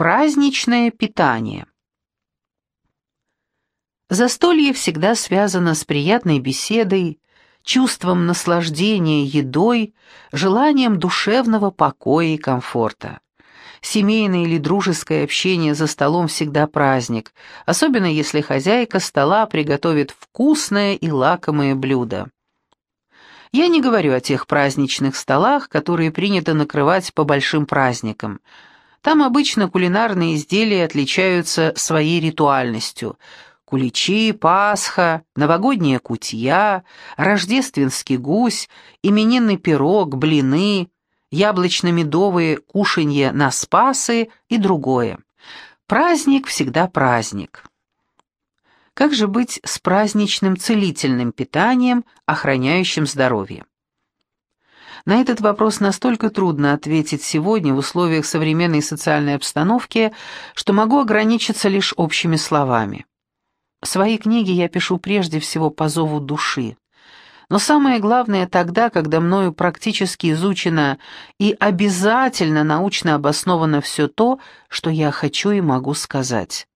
Праздничное питание. Застолье всегда связано с приятной беседой, чувством наслаждения едой, желанием душевного покоя и комфорта. Семейное или дружеское общение за столом всегда праздник, особенно если хозяйка стола приготовит вкусное и лакомое блюдо. Я не говорю о тех праздничных столах, которые принято накрывать по большим праздникам. Там обычно кулинарные изделия отличаются своей ритуальностью. Куличи, Пасха, новогодняя кутья, рождественский гусь, именинный пирог, блины, яблочно-медовые кушанья на спасы и другое. Праздник всегда праздник. Как же быть с праздничным целительным питанием, охраняющим здоровье? На этот вопрос настолько трудно ответить сегодня в условиях современной социальной обстановки, что могу ограничиться лишь общими словами. Свои книги я пишу прежде всего по зову души. Но самое главное тогда, когда мною практически изучено и обязательно научно обосновано все то, что я хочу и могу сказать.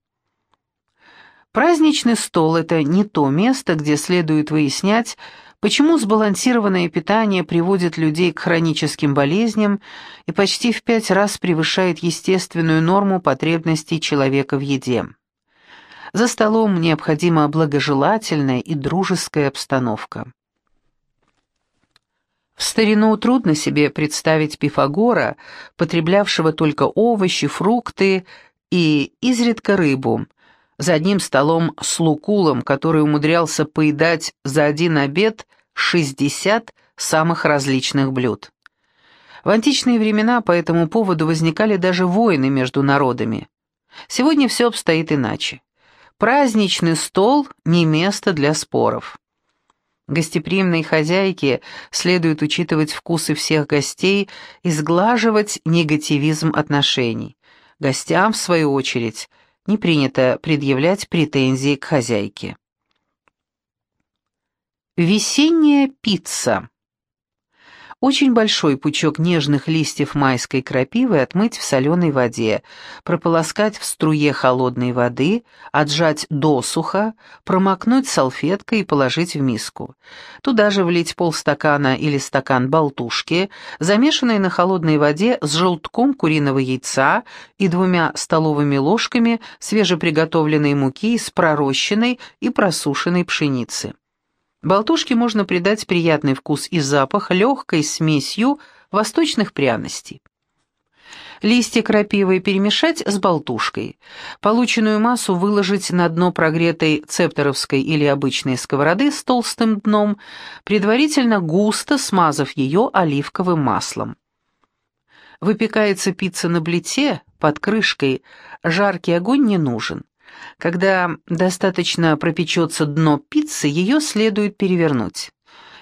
Праздничный стол – это не то место, где следует выяснять, почему сбалансированное питание приводит людей к хроническим болезням и почти в пять раз превышает естественную норму потребностей человека в еде. За столом необходима благожелательная и дружеская обстановка. В старину трудно себе представить Пифагора, потреблявшего только овощи, фрукты и изредка рыбу, за одним столом с Лукулом, который умудрялся поедать за один обед 60 самых различных блюд. В античные времена по этому поводу возникали даже войны между народами. Сегодня все обстоит иначе. Праздничный стол – не место для споров. Гостеприимной хозяйке следует учитывать вкусы всех гостей и сглаживать негативизм отношений. Гостям, в свою очередь – не принято предъявлять претензии к хозяйке. Весенняя пицца. Очень большой пучок нежных листьев майской крапивы отмыть в соленой воде, прополоскать в струе холодной воды, отжать досуха, промокнуть салфеткой и положить в миску. Туда же влить полстакана или стакан болтушки, замешанной на холодной воде с желтком куриного яйца и двумя столовыми ложками свежеприготовленной муки из пророщенной и просушенной пшеницы. Болтушке можно придать приятный вкус и запах легкой смесью восточных пряностей. Листья крапивы перемешать с болтушкой. Полученную массу выложить на дно прогретой цепторовской или обычной сковороды с толстым дном, предварительно густо смазав ее оливковым маслом. Выпекается пицца на плите, под крышкой, жаркий огонь не нужен. Когда достаточно пропечется дно пиццы, ее следует перевернуть.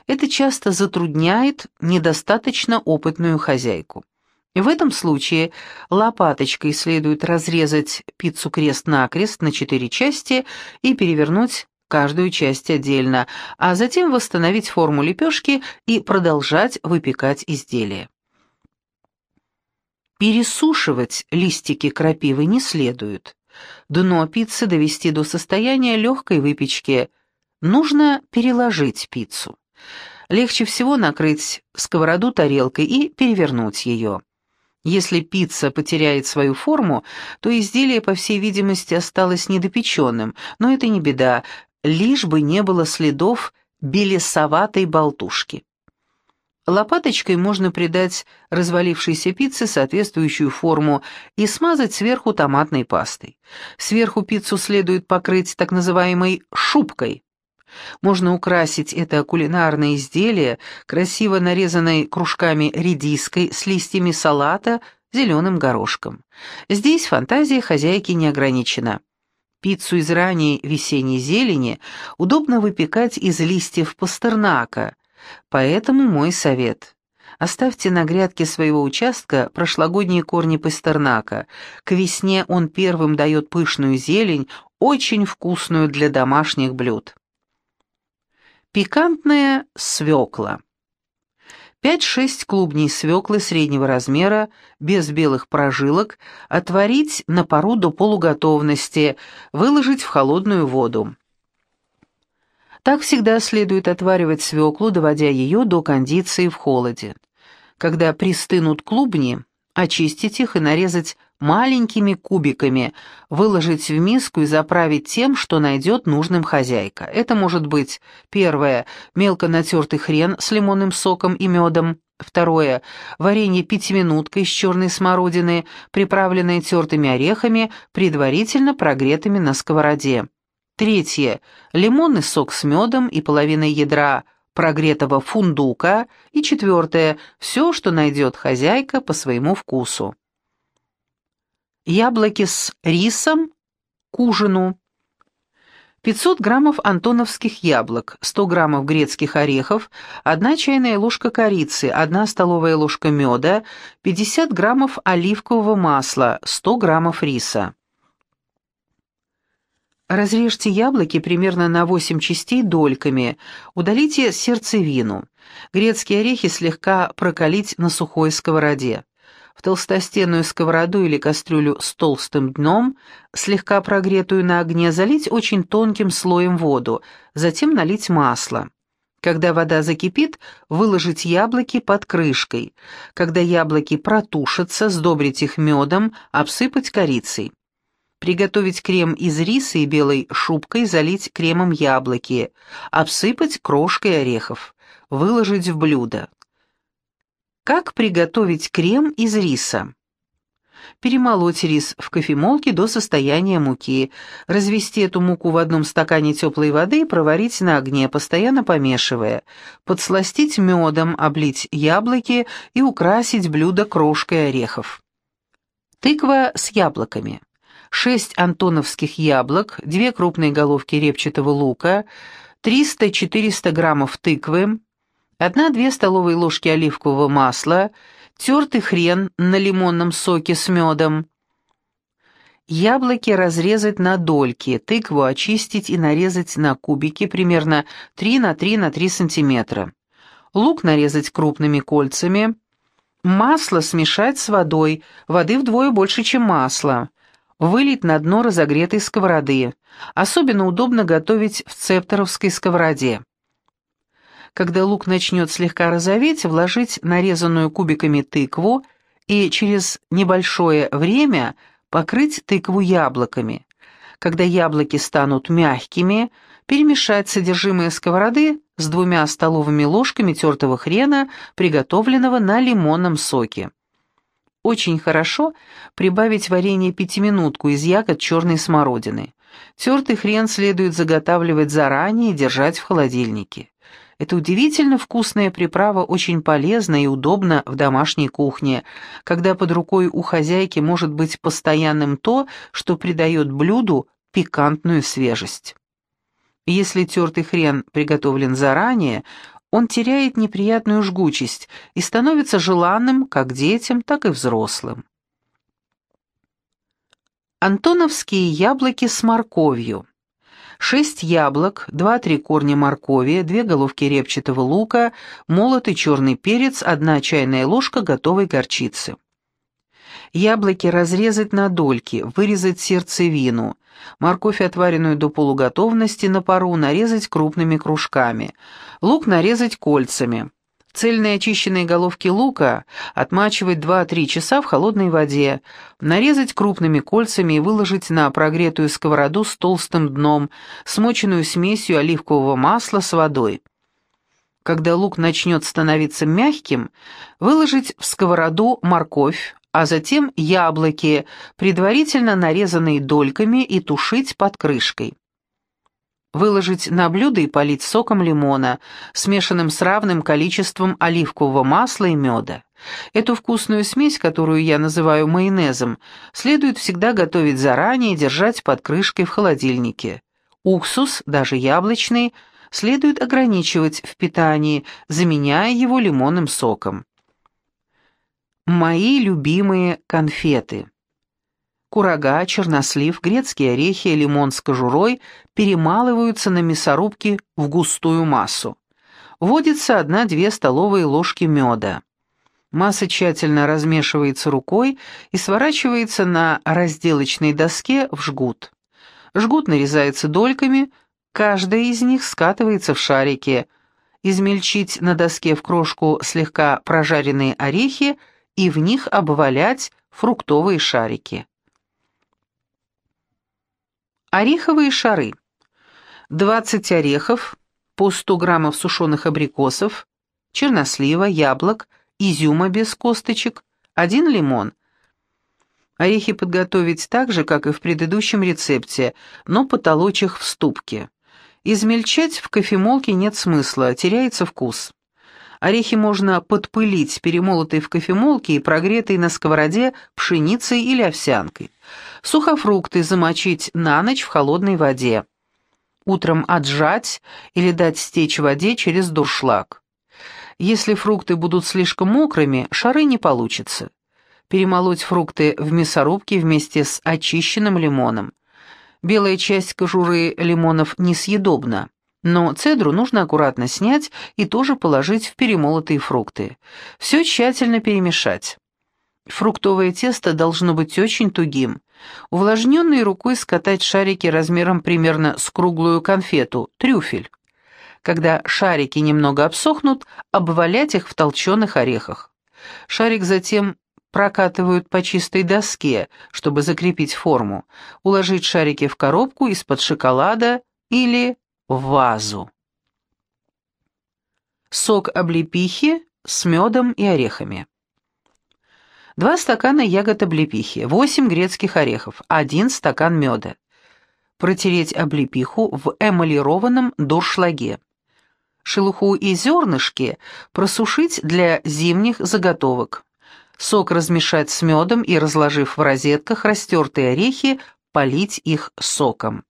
Это часто затрудняет недостаточно опытную хозяйку. В этом случае лопаточкой следует разрезать пиццу крест-накрест на четыре части и перевернуть каждую часть отдельно, а затем восстановить форму лепешки и продолжать выпекать изделие. Пересушивать листики крапивы не следует. Дно пиццы довести до состояния легкой выпечки. Нужно переложить пиццу. Легче всего накрыть сковороду тарелкой и перевернуть ее. Если пицца потеряет свою форму, то изделие, по всей видимости, осталось недопеченным, но это не беда, лишь бы не было следов белесоватой болтушки. Лопаточкой можно придать развалившейся пицце соответствующую форму и смазать сверху томатной пастой. Сверху пиццу следует покрыть так называемой «шубкой». Можно украсить это кулинарное изделие красиво нарезанной кружками редиской с листьями салата, зеленым горошком. Здесь фантазия хозяйки не ограничена. Пиццу из ранней весенней зелени удобно выпекать из листьев пастернака – Поэтому мой совет. Оставьте на грядке своего участка прошлогодние корни пастернака. К весне он первым дает пышную зелень, очень вкусную для домашних блюд. Пикантная свекла. 5-6 клубней свеклы среднего размера, без белых прожилок, отварить на пару до полуготовности, выложить в холодную воду. Так всегда следует отваривать свеклу, доводя ее до кондиции в холоде. Когда пристынут клубни, очистить их и нарезать маленькими кубиками, выложить в миску и заправить тем, что найдет нужным хозяйка. Это может быть, первое, мелко натертый хрен с лимонным соком и медом, второе, варенье пятиминутка из черной смородины, приправленное тертыми орехами, предварительно прогретыми на сковороде. Третье. Лимонный сок с медом и половиной ядра прогретого фундука. И четвертое. Все, что найдет хозяйка по своему вкусу. Яблоки с рисом к ужину. 500 граммов антоновских яблок, 100 граммов грецких орехов, 1 чайная ложка корицы, 1 столовая ложка меда, 50 граммов оливкового масла, 100 граммов риса. Разрежьте яблоки примерно на 8 частей дольками, удалите сердцевину. Грецкие орехи слегка прокалить на сухой сковороде. В толстостенную сковороду или кастрюлю с толстым дном, слегка прогретую на огне, залить очень тонким слоем воду, затем налить масло. Когда вода закипит, выложить яблоки под крышкой. Когда яблоки протушатся, сдобрить их медом, обсыпать корицей. Приготовить крем из риса и белой шубкой, залить кремом яблоки, обсыпать крошкой орехов, выложить в блюдо. Как приготовить крем из риса? Перемолоть рис в кофемолке до состояния муки, развести эту муку в одном стакане теплой воды и проварить на огне, постоянно помешивая, подсластить медом, облить яблоки и украсить блюдо крошкой орехов. Тыква с яблоками. 6 антоновских яблок, 2 крупные головки репчатого лука, 300-400 граммов тыквы, 1-2 столовые ложки оливкового масла, тертый хрен на лимонном соке с медом. Яблоки разрезать на дольки, тыкву очистить и нарезать на кубики примерно 3 на 3 на 3 сантиметра. Лук нарезать крупными кольцами. Масло смешать с водой, воды вдвое больше, чем масло вылить на дно разогретой сковороды. Особенно удобно готовить в цепторовской сковороде. Когда лук начнет слегка розоветь, вложить нарезанную кубиками тыкву и через небольшое время покрыть тыкву яблоками. Когда яблоки станут мягкими, перемешать содержимое сковороды с двумя столовыми ложками тертого хрена, приготовленного на лимонном соке. Очень хорошо прибавить варенье пятиминутку из ягод черной смородины. Тертый хрен следует заготавливать заранее и держать в холодильнике. Это удивительно вкусная приправа, очень полезна и удобна в домашней кухне, когда под рукой у хозяйки может быть постоянным то, что придает блюду пикантную свежесть. Если тертый хрен приготовлен заранее, он теряет неприятную жгучесть и становится желанным как детям, так и взрослым. Антоновские яблоки с морковью. 6 яблок, 2-3 корня моркови, 2 головки репчатого лука, молотый черный перец, 1 чайная ложка готовой горчицы. Яблоки разрезать на дольки, вырезать сердцевину. Морковь, отваренную до полуготовности на пару, нарезать крупными кружками. Лук нарезать кольцами. Цельные очищенные головки лука отмачивать 2-3 часа в холодной воде, нарезать крупными кольцами и выложить на прогретую сковороду с толстым дном, смоченную смесью оливкового масла с водой. Когда лук начнет становиться мягким, выложить в сковороду морковь, а затем яблоки, предварительно нарезанные дольками, и тушить под крышкой. Выложить на блюдо и полить соком лимона, смешанным с равным количеством оливкового масла и меда. Эту вкусную смесь, которую я называю майонезом, следует всегда готовить заранее и держать под крышкой в холодильнике. Уксус, даже яблочный, следует ограничивать в питании, заменяя его лимонным соком. Мои любимые конфеты. Курага, чернослив, грецкие орехи, лимон с кожурой перемалываются на мясорубке в густую массу. Вводится 1-2 столовые ложки меда. Масса тщательно размешивается рукой и сворачивается на разделочной доске в жгут. Жгут нарезается дольками, каждая из них скатывается в шарики. Измельчить на доске в крошку слегка прожаренные орехи и в них обвалять фруктовые шарики. Ореховые шары. 20 орехов, по 100 граммов сушеных абрикосов, чернослива, яблок, изюма без косточек, один лимон. Орехи подготовить так же, как и в предыдущем рецепте, но потолочь их в ступке. Измельчать в кофемолке нет смысла, теряется вкус. Орехи можно подпылить, перемолотой в кофемолке и прогретой на сковороде пшеницей или овсянкой. Сухофрукты замочить на ночь в холодной воде. Утром отжать или дать стечь воде через дуршлаг. Если фрукты будут слишком мокрыми, шары не получится. Перемолоть фрукты в мясорубке вместе с очищенным лимоном. Белая часть кожуры лимонов несъедобна. Но цедру нужно аккуратно снять и тоже положить в перемолотые фрукты. Все тщательно перемешать. Фруктовое тесто должно быть очень тугим. Увлажненной рукой скатать шарики размером примерно с круглую конфету, трюфель. Когда шарики немного обсохнут, обвалять их в толченых орехах. Шарик затем прокатывают по чистой доске, чтобы закрепить форму, уложить шарики в коробку из-под шоколада или вазу. Сок облепихи с медом и орехами. Два стакана ягод облепихи, восемь грецких орехов, один стакан меда. Протереть облепиху в эмалированном дуршлаге. Шелуху и зернышки просушить для зимних заготовок. Сок размешать с медом и, разложив в розетках растертые орехи, полить их соком.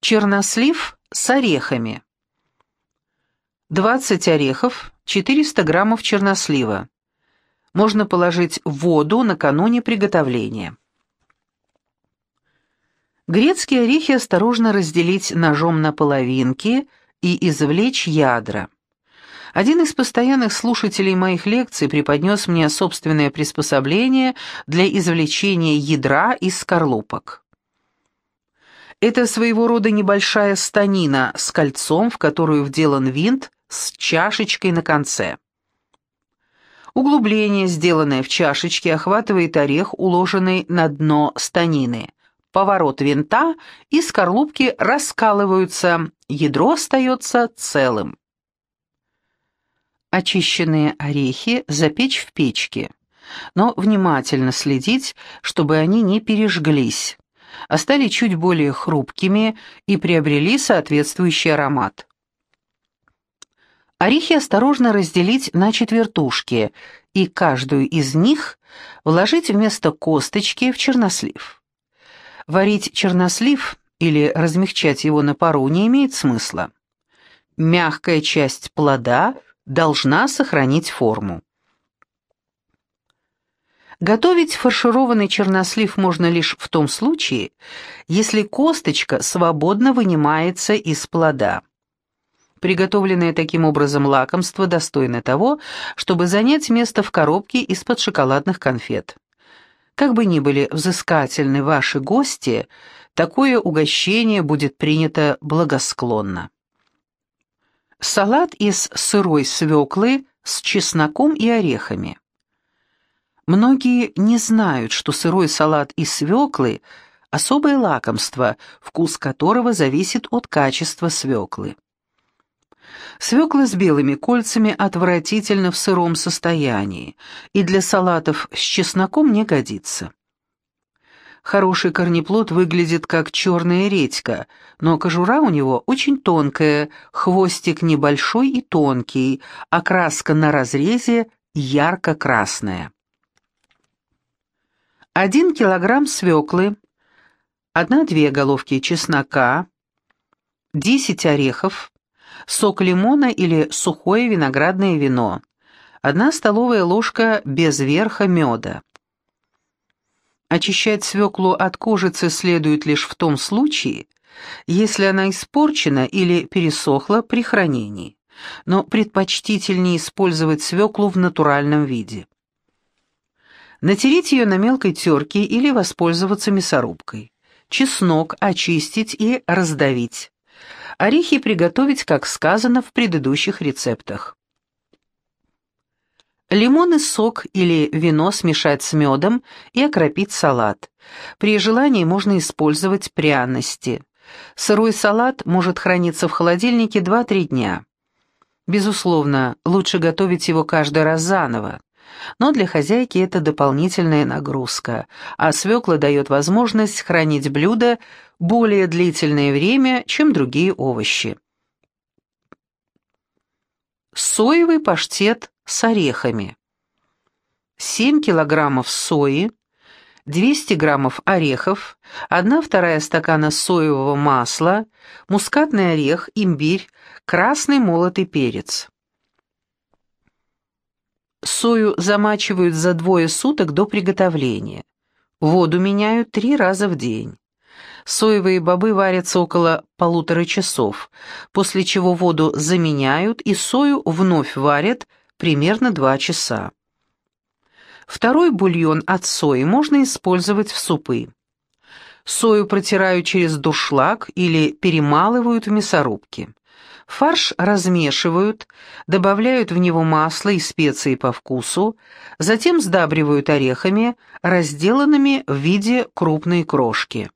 Чернослив с орехами. 20 орехов, 400 граммов чернослива. Можно положить в воду накануне приготовления. Грецкие орехи осторожно разделить ножом на половинки и извлечь ядра. Один из постоянных слушателей моих лекций преподнес мне собственное приспособление для извлечения ядра из скорлупок. Это своего рода небольшая станина с кольцом, в которую вделан винт с чашечкой на конце. Углубление, сделанное в чашечке, охватывает орех, уложенный на дно станины. Поворот винта, и скорлупки раскалываются, ядро остается целым. Очищенные орехи запечь в печке, но внимательно следить, чтобы они не пережглись а стали чуть более хрупкими и приобрели соответствующий аромат. Орехи осторожно разделить на четвертушки и каждую из них вложить вместо косточки в чернослив. Варить чернослив или размягчать его на пару не имеет смысла. Мягкая часть плода должна сохранить форму. Готовить фаршированный чернослив можно лишь в том случае, если косточка свободно вынимается из плода. Приготовленное таким образом лакомство достойно того, чтобы занять место в коробке из-под шоколадных конфет. Как бы ни были взыскательны ваши гости, такое угощение будет принято благосклонно. Салат из сырой свеклы с чесноком и орехами. Многие не знают, что сырой салат из свеклы – особое лакомство, вкус которого зависит от качества свеклы. Свекла с белыми кольцами отвратительно в сыром состоянии и для салатов с чесноком не годится. Хороший корнеплод выглядит как черная редька, но кожура у него очень тонкая, хвостик небольшой и тонкий, окраска на разрезе ярко-красная. 1 килограмм свеклы, 1-2 головки чеснока, 10 орехов, сок лимона или сухое виноградное вино, 1 столовая ложка без верха меда. Очищать свеклу от кожицы следует лишь в том случае, если она испорчена или пересохла при хранении, но предпочтительнее использовать свеклу в натуральном виде. Натереть ее на мелкой терке или воспользоваться мясорубкой. Чеснок очистить и раздавить. Орехи приготовить, как сказано в предыдущих рецептах. Лимонный сок или вино смешать с медом и окропить салат. При желании можно использовать пряности. Сырой салат может храниться в холодильнике 2-3 дня. Безусловно, лучше готовить его каждый раз заново. Но для хозяйки это дополнительная нагрузка, а свекла дает возможность хранить блюдо более длительное время, чем другие овощи. Соевый паштет с орехами. 7 килограммов сои, 200 граммов орехов, 1 вторая стакана соевого масла, мускатный орех, имбирь, красный молотый перец. Сою замачивают за двое суток до приготовления. Воду меняют три раза в день. Соевые бобы варятся около полутора часов, после чего воду заменяют и сою вновь варят примерно два часа. Второй бульон от сои можно использовать в супы. Сою протирают через душлаг или перемалывают в мясорубке. Фарш размешивают, добавляют в него масло и специи по вкусу, затем сдабривают орехами, разделанными в виде крупной крошки.